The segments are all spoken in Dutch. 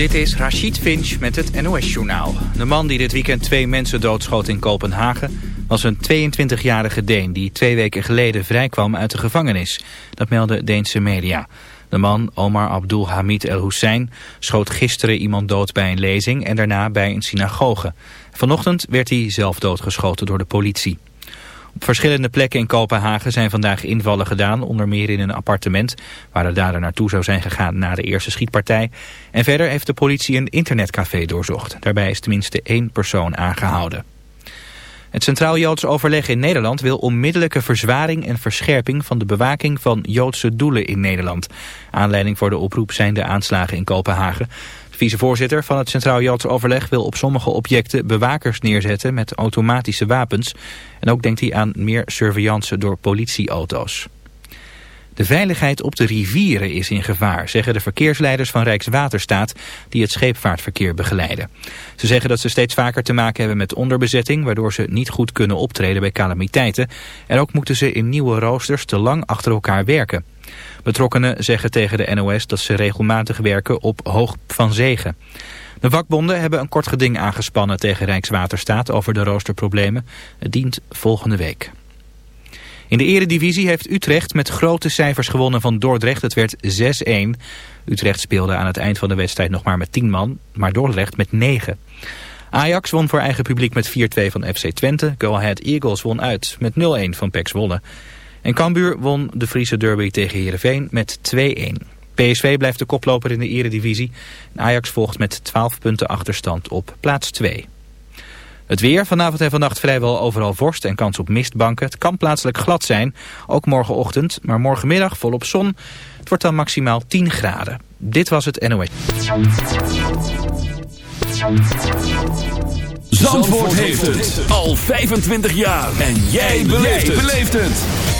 Dit is Rachid Finch met het NOS-journaal. De man die dit weekend twee mensen doodschoot in Kopenhagen... was een 22-jarige Deen die twee weken geleden vrijkwam uit de gevangenis. Dat meldde Deense media. De man, Omar Abdul Hamid El Hussein, schoot gisteren iemand dood bij een lezing... en daarna bij een synagoge. Vanochtend werd hij zelf doodgeschoten door de politie. Op verschillende plekken in Kopenhagen zijn vandaag invallen gedaan, onder meer in een appartement waar de dader naartoe zou zijn gegaan na de eerste schietpartij. En verder heeft de politie een internetcafé doorzocht. Daarbij is tenminste één persoon aangehouden. Het Centraal Joods Overleg in Nederland wil onmiddellijke verzwaring en verscherping van de bewaking van Joodse doelen in Nederland. Aanleiding voor de oproep zijn de aanslagen in Kopenhagen. Vicevoorzitter van het Centraal Joods Overleg wil op sommige objecten bewakers neerzetten met automatische wapens. En ook denkt hij aan meer surveillance door politieauto's. De veiligheid op de rivieren is in gevaar, zeggen de verkeersleiders van Rijkswaterstaat die het scheepvaartverkeer begeleiden. Ze zeggen dat ze steeds vaker te maken hebben met onderbezetting, waardoor ze niet goed kunnen optreden bij calamiteiten. En ook moeten ze in nieuwe roosters te lang achter elkaar werken. Betrokkenen zeggen tegen de NOS dat ze regelmatig werken op hoog van zegen. De vakbonden hebben een kort geding aangespannen tegen Rijkswaterstaat over de roosterproblemen. Het dient volgende week. In de eredivisie heeft Utrecht met grote cijfers gewonnen van Dordrecht. Het werd 6-1. Utrecht speelde aan het eind van de wedstrijd nog maar met 10 man, maar Dordrecht met 9. Ajax won voor eigen publiek met 4-2 van FC Twente. Go Ahead Eagles won uit met 0-1 van PEC Zwolle. En Cambuur won de Friese derby tegen Heerenveen met 2-1. PSV blijft de koploper in de eredivisie. Ajax volgt met 12 punten achterstand op plaats 2. Het weer, vanavond en vannacht vrijwel overal vorst en kans op mistbanken. Het kan plaatselijk glad zijn, ook morgenochtend, maar morgenmiddag volop zon. Het wordt dan maximaal 10 graden. Dit was het NOS. Zandvoort heeft het al 25 jaar. En jij beleeft het.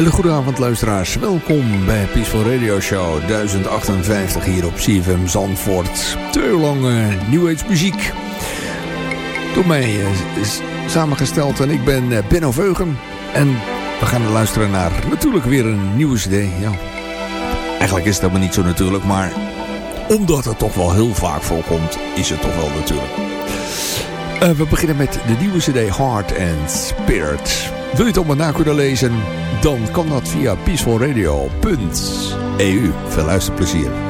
Hele goede avond luisteraars. Welkom bij Peaceful Radio Show 1058 hier op CFM Zandvoort. Twee uur lang uh, New Age muziek. Door mij uh, samengesteld en ik ben uh, Benno Veugen. En we gaan luisteren naar natuurlijk weer een nieuwe cd. Ja. Eigenlijk is het helemaal niet zo natuurlijk, maar omdat het toch wel heel vaak voorkomt, is het toch wel natuurlijk. we beginnen met de nieuwe cd Heart and Spirit. Wil je het allemaal na kunnen lezen? Dan kan dat via peacefulradio.eu. Veel luisterplezier.